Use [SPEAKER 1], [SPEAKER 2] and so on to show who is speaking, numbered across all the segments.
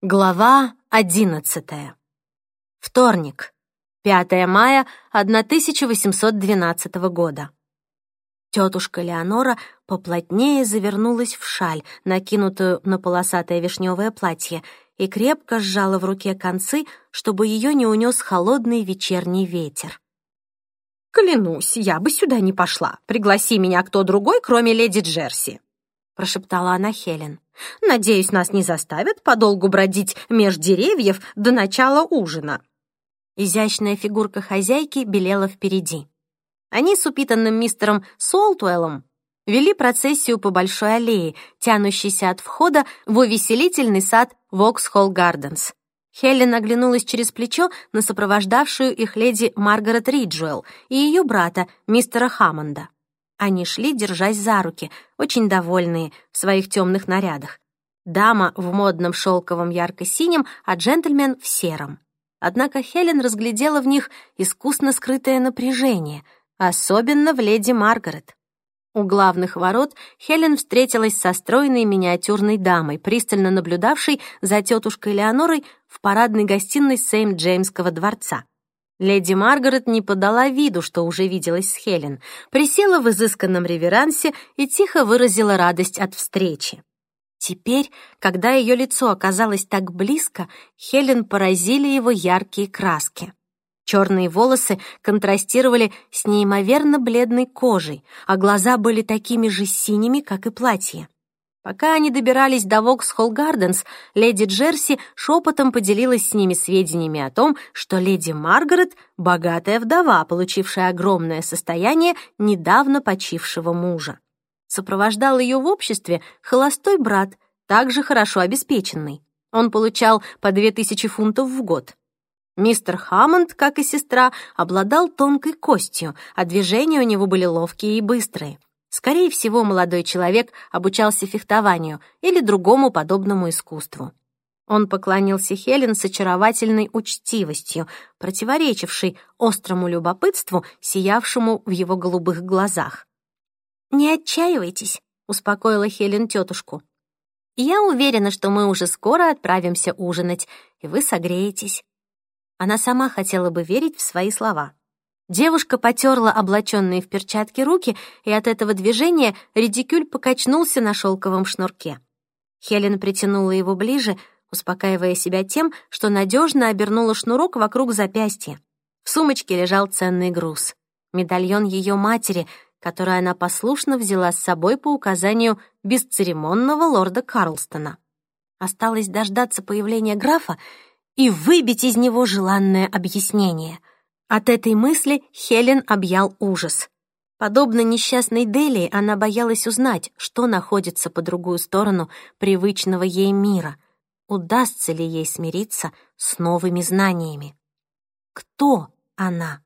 [SPEAKER 1] Глава одиннадцатая. Вторник. 5 мая 1812 года. Тетушка Леонора поплотнее завернулась в шаль, накинутую на полосатое вишневое платье, и крепко сжала в руке концы, чтобы ее не унес холодный вечерний ветер.
[SPEAKER 2] «Клянусь, я бы сюда не пошла. Пригласи меня кто другой, кроме леди Джерси», — прошептала она Хелен. Надеюсь, нас не заставят подолгу бродить меж деревьев до начала ужина».
[SPEAKER 1] Изящная фигурка хозяйки белела впереди. Они с упитанным мистером Солтуэллом вели процессию по большой аллее, тянущейся от входа в увеселительный сад Воксхолл Гарденс. Хелен оглянулась через плечо на сопровождавшую их леди Маргарет Риджуэлл и ее брата, мистера Хаммонда. Они шли, держась за руки, очень довольные в своих темных нарядах. Дама в модном шелковом ярко-синем, а джентльмен в сером. Однако Хелен разглядела в них искусно скрытое напряжение, особенно в леди Маргарет. У главных ворот Хелен встретилась со стройной миниатюрной дамой, пристально наблюдавшей за тетушкой Леонорой в парадной гостиной Сейм-Джеймского дворца. Леди Маргарет не подала виду, что уже виделась с Хелен, присела в изысканном реверансе и тихо выразила радость от встречи. Теперь, когда ее лицо оказалось так близко, Хелен поразили его яркие краски. Черные волосы контрастировали с неимоверно бледной кожей, а глаза были такими же синими, как и платье. Пока они добирались до Воксхолл Гарденс, леди Джерси шепотом поделилась с ними сведениями о том, что леди Маргарет — богатая вдова, получившая огромное состояние недавно почившего мужа. Сопровождал ее в обществе холостой брат, также хорошо обеспеченный. Он получал по две тысячи фунтов в год. Мистер Хаммонд, как и сестра, обладал тонкой костью, а движения у него были ловкие и быстрые. Скорее всего, молодой человек обучался фехтованию или другому подобному искусству. Он поклонился Хелен с очаровательной учтивостью, противоречившей острому любопытству, сиявшему в его голубых глазах. «Не отчаивайтесь», — успокоила Хелен тетушку. «Я уверена, что мы уже скоро отправимся ужинать, и вы согреетесь». Она сама хотела бы верить в свои слова. Девушка потерла облаченные в перчатки руки, и от этого движения редикюль покачнулся на шелковом шнурке. Хелен притянула его ближе, успокаивая себя тем, что надежно обернула шнурок вокруг запястья. В сумочке лежал ценный груз — медальон ее матери, который она послушно взяла с собой по указанию бесцеремонного лорда Карлстона. Осталось дождаться появления графа и выбить из него желанное объяснение — от этой мысли Хелен объял ужас. Подобно несчастной Делии, она боялась узнать, что находится по другую сторону привычного ей мира. Удастся ли ей смириться с новыми знаниями? Кто она?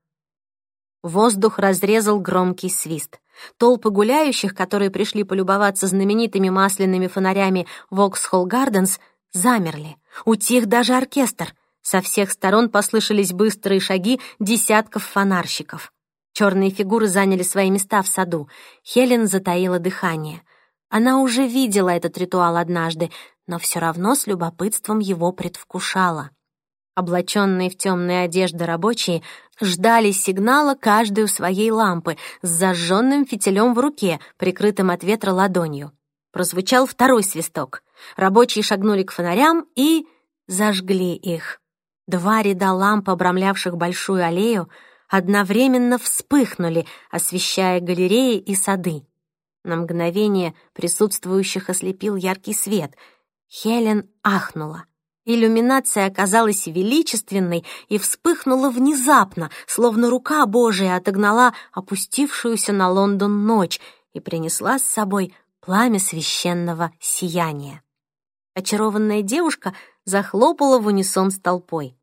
[SPEAKER 1] Воздух разрезал громкий свист. Толпы гуляющих, которые пришли полюбоваться знаменитыми масляными фонарями Воксхолл Гарденс, замерли. Утих даже оркестр — со всех сторон послышались быстрые шаги десятков фонарщиков. Черные фигуры заняли свои места в саду. Хелен затаила дыхание. Она уже видела этот ритуал однажды, но все равно с любопытством его предвкушала. Облаченные в темные одежды рабочие ждали сигнала каждой у своей лампы с зажженным фитилем в руке, прикрытым от ветра ладонью. Прозвучал второй свисток. Рабочие шагнули к фонарям и зажгли их. Два ряда ламп, обрамлявших большую аллею, одновременно вспыхнули, освещая галереи и сады. На мгновение присутствующих ослепил яркий свет. Хелен ахнула. Иллюминация оказалась величественной и вспыхнула внезапно, словно рука Божия отогнала опустившуюся на Лондон ночь и принесла с собой пламя священного сияния. Очарованная девушка захлопала в унисон с толпой.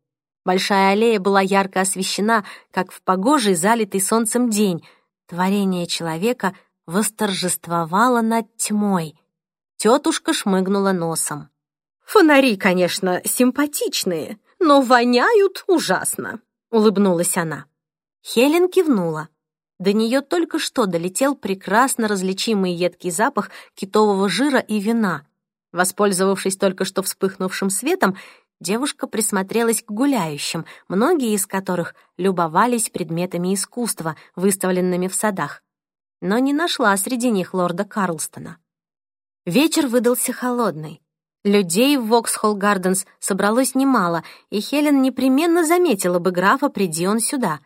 [SPEAKER 1] Большая аллея была ярко освещена, как в погожий, залитый солнцем день. Творение человека восторжествовало над тьмой. Тетушка шмыгнула носом.
[SPEAKER 2] «Фонари, конечно, симпатичные, но воняют ужасно», — улыбнулась она.
[SPEAKER 1] Хелен кивнула. До нее только что долетел прекрасно различимый едкий запах китового жира и вина. Воспользовавшись только что вспыхнувшим светом, девушка присмотрелась к гуляющим, многие из которых любовались предметами искусства, выставленными в садах, но не нашла среди них лорда Карлстона. Вечер выдался холодный. Людей в Воксхолл Гарденс собралось немало, и Хелен непременно заметила бы графа, приди он сюда.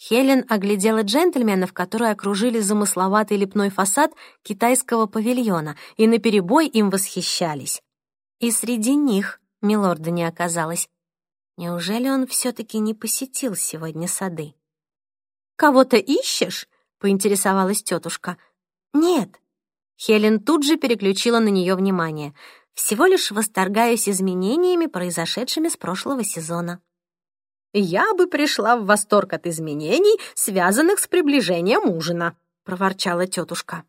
[SPEAKER 1] Хелен оглядела джентльменов, которые окружили замысловатый лепной фасад китайского павильона, и наперебой им восхищались. И среди них милорда не оказалось. Неужели он все-таки не посетил сегодня сады?
[SPEAKER 2] «Кого-то ищешь?» — поинтересовалась тетушка.
[SPEAKER 1] «Нет». Хелен тут же переключила на нее внимание — всего лишь восторгаюсь изменениями, произошедшими с прошлого сезона.
[SPEAKER 2] «Я бы пришла в восторг от изменений, связанных с приближением ужина», — проворчала тетушка.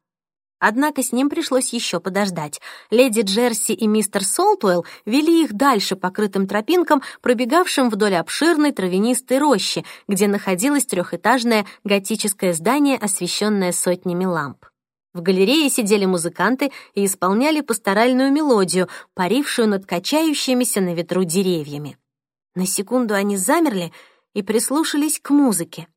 [SPEAKER 1] Однако с ним пришлось еще подождать. Леди Джерси и мистер Солтуэлл вели их дальше по крытым тропинкам, пробегавшим вдоль обширной травянистой рощи, где находилось трехэтажное готическое здание, освещенное сотнями ламп. В галерее сидели музыканты и исполняли пасторальную мелодию, парившую над качающимися на ветру деревьями. На секунду они замерли и прислушались к музыке.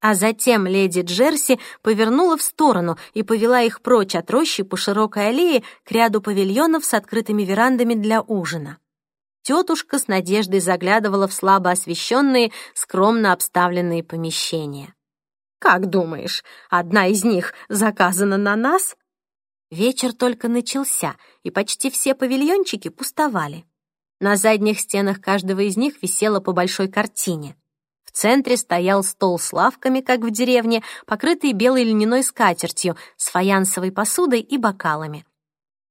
[SPEAKER 1] А затем леди Джерси повернула в сторону и повела их прочь от рощи по широкой аллее к ряду павильонов с открытыми верандами для ужина. Тетушка с надеждой заглядывала в слабо освещенные, скромно обставленные помещения.
[SPEAKER 2] Как думаешь, одна из них заказана на нас?»
[SPEAKER 1] Вечер только начался, и почти все павильончики пустовали. На задних стенах каждого из них висела по большой картине. В центре стоял стол с лавками, как в деревне, покрытый белой льняной скатертью, с фаянсовой посудой и бокалами.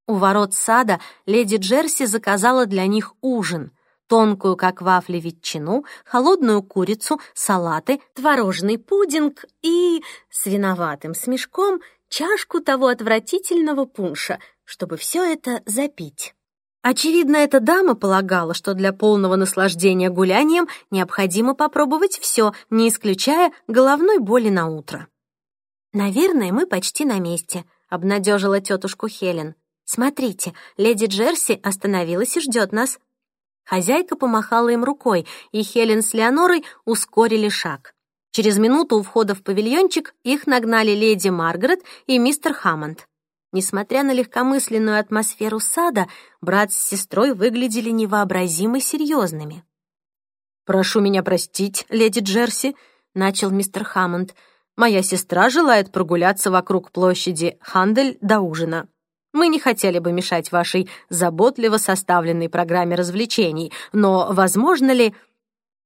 [SPEAKER 1] У ворот сада леди Джерси заказала для них ужин тонкую, как вафли, ветчину, холодную курицу, салаты, творожный пудинг и, с виноватым смешком, чашку того отвратительного пунша, чтобы все это запить. Очевидно, эта дама полагала, что для полного наслаждения гулянием необходимо попробовать все, не исключая головной боли на утро. «Наверное, мы почти на месте», — обнадежила тетушку Хелен. «Смотрите, леди Джерси остановилась и ждет нас. Хозяйка помахала им рукой, и Хелен с Леонорой ускорили шаг. Через минуту у входа в павильончик их нагнали леди Маргарет и мистер Хаммонд. Несмотря на легкомысленную атмосферу сада, брат с сестрой выглядели невообразимо серьезными.
[SPEAKER 2] «Прошу меня простить, леди Джерси», — начал мистер Хаммонд. «Моя сестра желает прогуляться вокруг площади Хандель до ужина. Мы не хотели бы мешать вашей заботливо составленной программе развлечений, но возможно ли...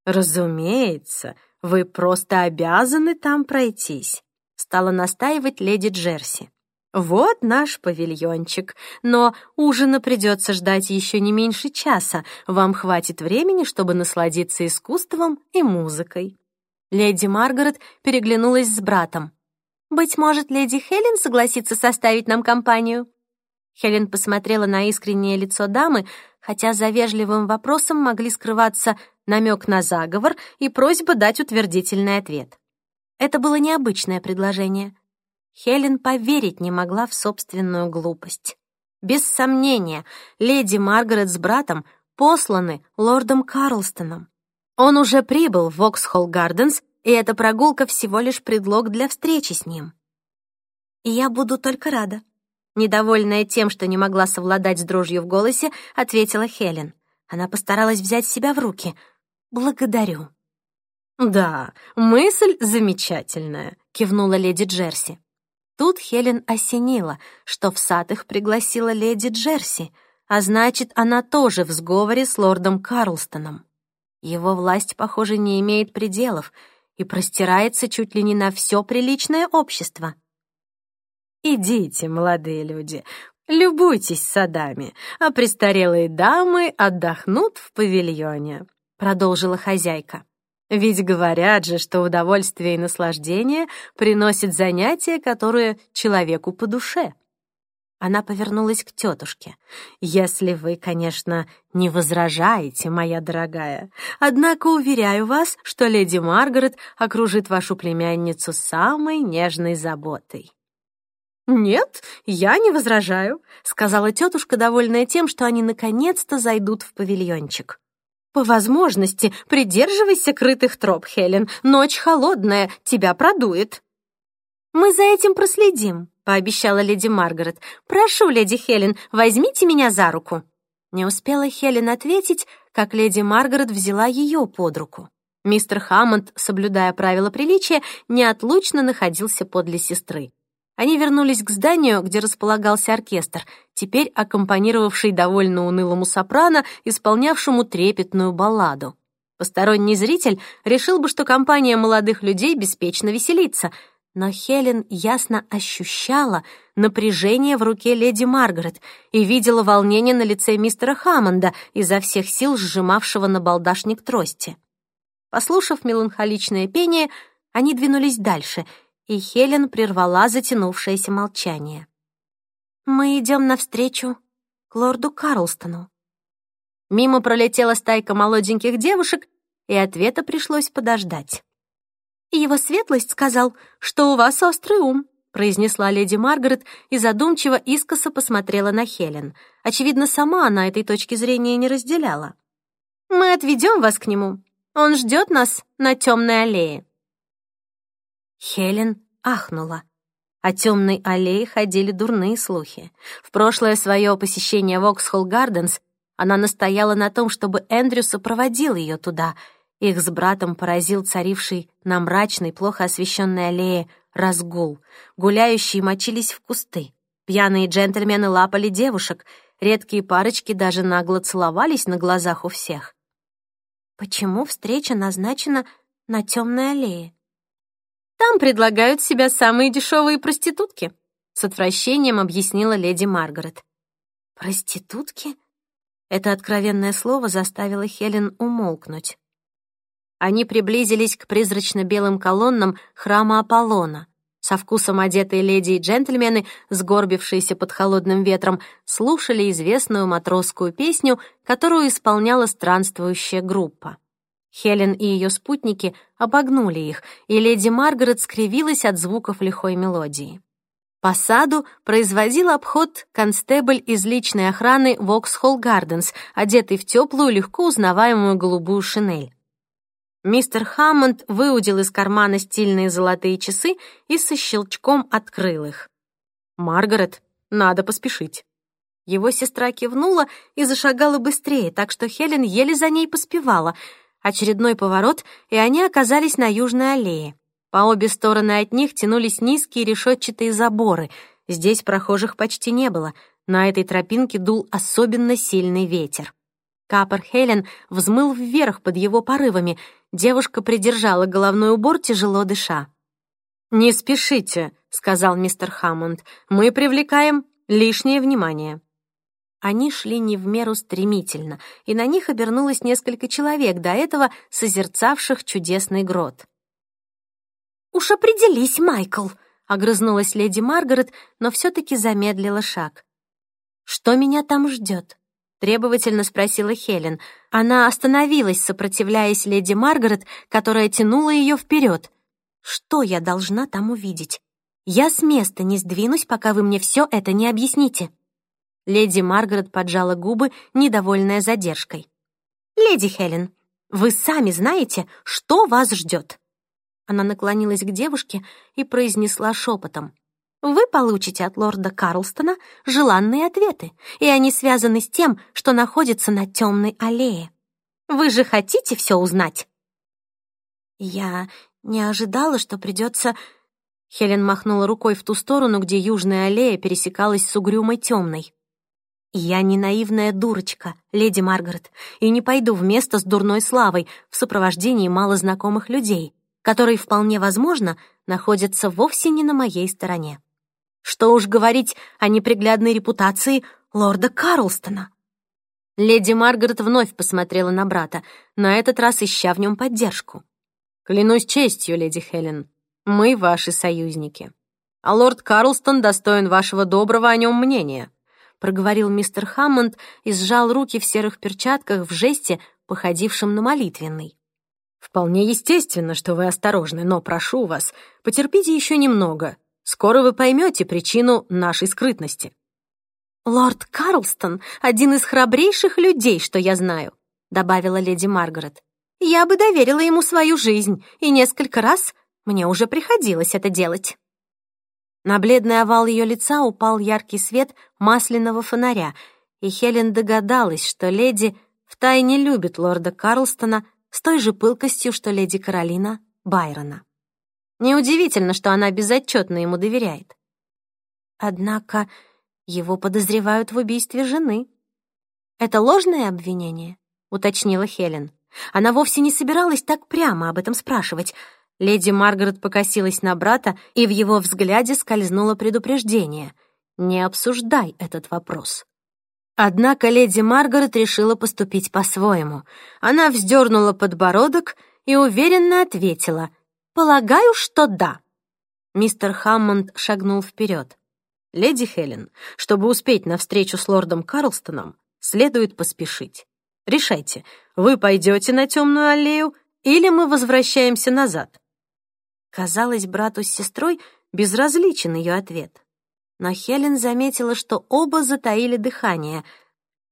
[SPEAKER 2] Разумеется, вы просто обязаны там пройтись, стала настаивать леди Джерси. Вот наш павильончик, но ужина придется ждать еще не меньше часа. Вам хватит времени, чтобы насладиться искусством и музыкой.
[SPEAKER 1] Леди Маргарет переглянулась с братом. «Быть может, леди Хелен согласится составить нам компанию?» Хелен посмотрела на искреннее лицо дамы, хотя за вежливым вопросом могли скрываться намек на заговор и просьба дать утвердительный ответ. Это было необычное предложение. Хелен поверить не могла в собственную глупость. Без сомнения, леди Маргарет с братом посланы лордом Карлстоном. Он уже прибыл в Воксхолл Гарденс, и эта прогулка всего лишь предлог для встречи с ним. «И я буду только рада», Недовольная тем, что не могла совладать с дрожью в голосе, ответила Хелен. Она постаралась взять себя в руки. «Благодарю».
[SPEAKER 2] «Да, мысль замечательная», — кивнула леди Джерси.
[SPEAKER 1] Тут Хелен осенила, что в сад их пригласила леди Джерси, а значит, она тоже в сговоре с лордом Карлстоном. Его власть, похоже, не имеет пределов и простирается чуть ли не на все приличное общество.
[SPEAKER 2] «Идите, молодые люди, любуйтесь садами, а престарелые дамы отдохнут в павильоне», — продолжила хозяйка. «Ведь говорят же, что удовольствие и наслаждение приносит занятия, которые человеку по душе». Она повернулась к тетушке. «Если вы, конечно, не возражаете, моя дорогая. Однако уверяю вас, что леди Маргарет окружит вашу племянницу самой нежной заботой». «Нет, я не возражаю», — сказала тетушка, довольная тем, что они наконец-то зайдут в павильончик. «По возможности придерживайся крытых троп, Хелен. Ночь холодная, тебя продует». «Мы за этим проследим», — пообещала леди Маргарет. «Прошу, леди Хелен, возьмите меня за руку». Не успела Хелен ответить, как леди Маргарет взяла ее под руку. Мистер Хаммонд, соблюдая правила приличия, неотлучно находился подле сестры. Они вернулись к зданию, где располагался оркестр, теперь аккомпанировавший довольно унылому сопрано, исполнявшему трепетную балладу. Посторонний зритель решил бы, что компания молодых людей беспечно веселится, но Хелен ясно ощущала напряжение в руке леди Маргарет и видела волнение на лице мистера Хаммонда, изо всех сил сжимавшего на балдашник трости. Послушав меланхоличное пение, они двинулись дальше — и Хелен прервала затянувшееся молчание. «Мы идем навстречу к лорду Карлстону». Мимо пролетела стайка молоденьких девушек, и ответа пришлось подождать. «Его светлость сказал, что у вас острый ум», произнесла леди Маргарет и задумчиво искоса посмотрела на Хелен. Очевидно, сама она этой точки зрения не разделяла. «Мы отведем вас к нему. Он ждет нас на темной аллее». Хелен ахнула. О темной аллее ходили дурные слухи. В прошлое свое посещение Воксхолл Гарденс она настояла на том, чтобы Эндрю сопроводил ее туда. Их с братом поразил царивший на мрачной, плохо освещенной аллее разгул. Гуляющие мочились в кусты. Пьяные джентльмены лапали девушек. Редкие парочки даже нагло целовались на глазах у всех. Почему встреча назначена на темной аллее? Там предлагают себя самые дешевые проститутки», — с отвращением объяснила леди Маргарет. «Проститутки?» Это откровенное слово заставило Хелен умолкнуть. Они приблизились к призрачно-белым колоннам храма Аполлона. Со вкусом одетые леди и джентльмены, сгорбившиеся под холодным ветром, слушали известную матросскую песню, которую исполняла странствующая группа. Хелен и ее спутники обогнули их, и леди Маргарет скривилась от звуков лихой мелодии. По саду производил обход констебль из личной охраны Воксхолл Гарденс, одетый в теплую, легко узнаваемую голубую шинель. Мистер Хаммонд выудил из кармана стильные золотые часы и со щелчком открыл их. «Маргарет, надо поспешить». Его сестра кивнула и зашагала быстрее, так что Хелен еле за ней поспевала — Очередной поворот, и они оказались на южной аллее. По обе стороны от них тянулись низкие решетчатые заборы. Здесь прохожих почти не было. На этой тропинке дул особенно сильный ветер. Капор Хелен взмыл вверх под его порывами. Девушка придержала головной убор, тяжело дыша. «Не спешите», — сказал мистер Хаммонд. «Мы привлекаем лишнее внимание». Они шли не в меру стремительно, и на них обернулось несколько человек, до этого созерцавших чудесный грот. «Уж определись, Майкл!» — огрызнулась леди Маргарет, но все-таки замедлила шаг. «Что меня там ждет?» — требовательно спросила Хелен. Она остановилась, сопротивляясь леди Маргарет, которая тянула ее вперед. «Что я должна там увидеть? Я с места не сдвинусь, пока вы мне все это не объясните». Леди Маргарет поджала губы, недовольная задержкой. «Леди Хелен, вы сами знаете, что вас ждет». Она наклонилась к девушке и произнесла шепотом. «Вы получите от лорда Карлстона желанные ответы, и они связаны с тем, что находится на темной аллее. Вы же хотите все узнать?» «Я не ожидала, что придется...» Хелен махнула рукой в ту сторону, где южная аллея пересекалась с угрюмой темной. «Я не наивная дурочка, леди Маргарет, и не пойду в место с дурной славой в сопровождении малознакомых людей, которые, вполне возможно, находятся вовсе не на моей стороне. Что уж говорить о неприглядной репутации лорда Карлстона». Леди Маргарет вновь посмотрела на брата, на этот раз ища в нем поддержку. «Клянусь честью, леди Хелен, мы ваши союзники. А лорд Карлстон достоин вашего доброго о нем мнения» проговорил мистер Хаммонд и сжал руки в серых перчатках в жесте, походившем на молитвенный. «Вполне естественно, что вы осторожны, но прошу вас, потерпите еще немного. Скоро вы поймете причину нашей скрытности».
[SPEAKER 1] «Лорд Карлстон — один из храбрейших людей, что я знаю», — добавила леди Маргарет. «Я бы доверила ему свою жизнь, и несколько раз мне уже приходилось это делать». На бледный овал ее лица упал яркий свет масляного фонаря, и Хелен догадалась, что леди втайне любит лорда Карлстона с той же пылкостью, что леди Каролина Байрона. Неудивительно, что она безотчетно ему доверяет. Однако его подозревают в убийстве жены. «Это ложное обвинение?» — уточнила Хелен. Она вовсе не собиралась так прямо об этом спрашивать — Леди Маргарет покосилась на брата, и в его взгляде скользнуло предупреждение. «Не обсуждай этот вопрос». Однако леди Маргарет решила поступить по-своему. Она вздернула подбородок и уверенно ответила «Полагаю, что да». Мистер Хаммонд шагнул вперед. «Леди Хелен, чтобы успеть на встречу с лордом Карлстоном, следует поспешить. Решайте, вы пойдете на темную аллею или мы возвращаемся назад?» Казалось, брату с сестрой безразличен ее ответ. Но Хелен заметила, что оба затаили дыхание.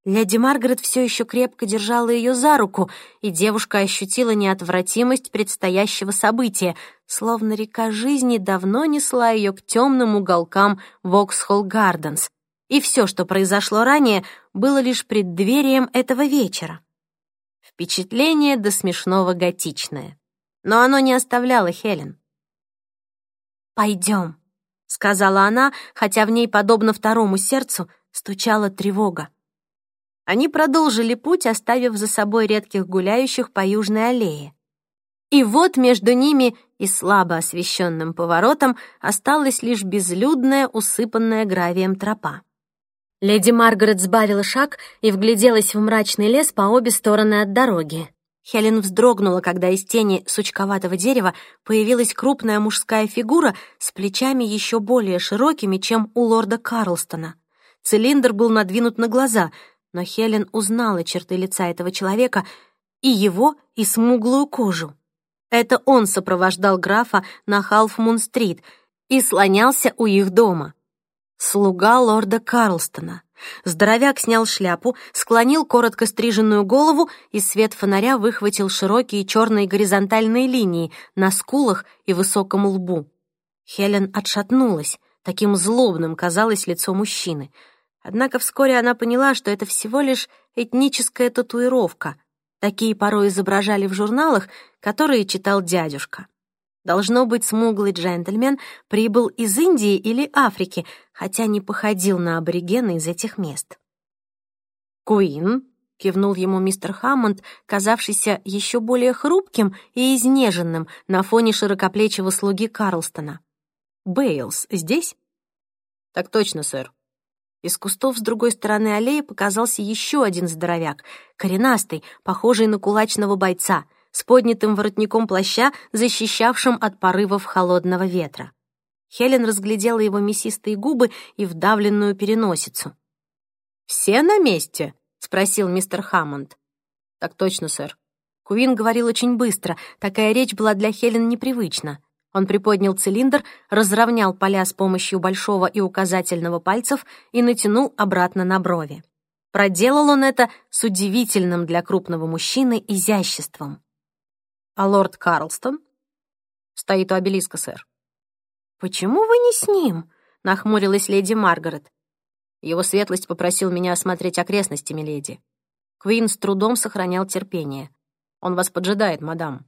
[SPEAKER 1] Леди Маргарет все еще крепко держала ее за руку, и девушка ощутила неотвратимость предстоящего события, словно река жизни давно несла ее к темным уголкам Воксхолл Гарденс. И все, что произошло ранее, было лишь преддверием этого вечера. Впечатление до смешного готичное. Но оно не оставляло Хелен. «Пойдем», — сказала она, хотя в ней, подобно второму сердцу, стучала тревога. Они продолжили путь, оставив за собой редких гуляющих по южной аллее. И вот между ними и слабо освещенным поворотом осталась лишь безлюдная, усыпанная гравием тропа. Леди Маргарет сбавила шаг и вгляделась в мрачный лес по обе стороны от дороги. Хелен вздрогнула, когда из тени сучковатого дерева появилась крупная мужская фигура с плечами еще более широкими, чем у лорда Карлстона. Цилиндр был надвинут на глаза, но Хелен узнала черты лица этого человека и его, и смуглую кожу. Это он сопровождал графа на Халфмун-стрит и слонялся у их дома. Слуга лорда Карлстона. Здоровяк снял шляпу, склонил коротко стриженную голову, и свет фонаря выхватил широкие черные горизонтальные линии на скулах и высоком лбу. Хелен отшатнулась. Таким злобным казалось лицо мужчины. Однако вскоре она поняла, что это всего лишь этническая татуировка. Такие порой изображали в журналах, которые читал дядюшка. Должно быть, смуглый джентльмен прибыл из Индии или Африки, хотя не походил на аборигена из этих мест. «Куин», — кивнул ему мистер Хаммонд, казавшийся еще более хрупким и изнеженным на фоне широкоплечего слуги Карлстона. «Бейлс здесь?» «Так точно, сэр». Из кустов с другой стороны аллеи показался еще один здоровяк, коренастый, похожий на кулачного бойца — с поднятым воротником плаща, защищавшим от порывов холодного ветра. Хелен разглядела его мясистые губы и вдавленную переносицу. «Все на месте?» — спросил мистер Хаммонд. «Так точно, сэр». Куин говорил очень быстро, такая речь была для Хелен непривычна. Он приподнял цилиндр, разровнял поля с помощью большого и указательного пальцев и натянул обратно на брови. Проделал он это с удивительным для крупного мужчины изяществом. А лорд Карлстон? Стоит у обелиска, сэр. Почему вы не с ним? Нахмурилась леди Маргарет. Его светлость попросил меня осмотреть окрестности, миледи. Квин с трудом сохранял терпение. Он вас поджидает, мадам.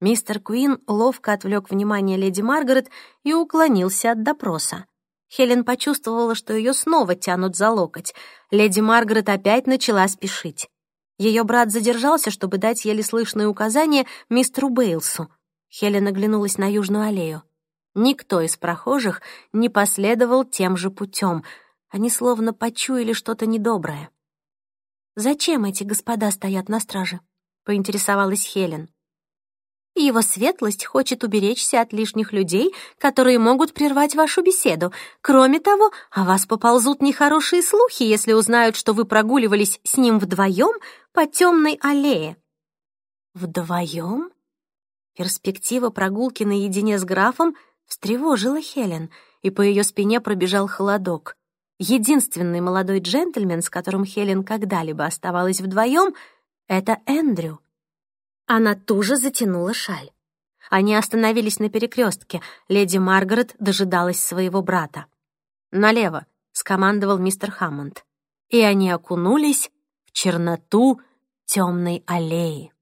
[SPEAKER 1] Мистер Куин ловко отвлек внимание леди Маргарет и уклонился от допроса. Хелен почувствовала, что ее снова тянут за локоть. Леди Маргарет опять начала спешить. Ее брат задержался, чтобы дать еле слышные указания мистеру Бейлсу. Хелен оглянулась на Южную аллею. Никто из прохожих не последовал тем же путем. Они словно почуяли что-то недоброе. «Зачем эти господа стоят на страже?» — поинтересовалась Хелен. Его светлость хочет уберечься от лишних людей, которые могут прервать вашу беседу. Кроме того, о вас поползут нехорошие слухи, если узнают, что вы прогуливались с ним вдвоем по темной аллее». «Вдвоем?» Перспектива прогулки наедине с графом встревожила Хелен, и по ее спине пробежал холодок. Единственный молодой джентльмен, с которым Хелен когда-либо оставалась вдвоем, — это Эндрю. Она туже затянула шаль. Они остановились на перекрестке. Леди Маргарет дожидалась своего брата. «Налево», — скомандовал мистер Хаммонд. И они окунулись в черноту темной аллеи.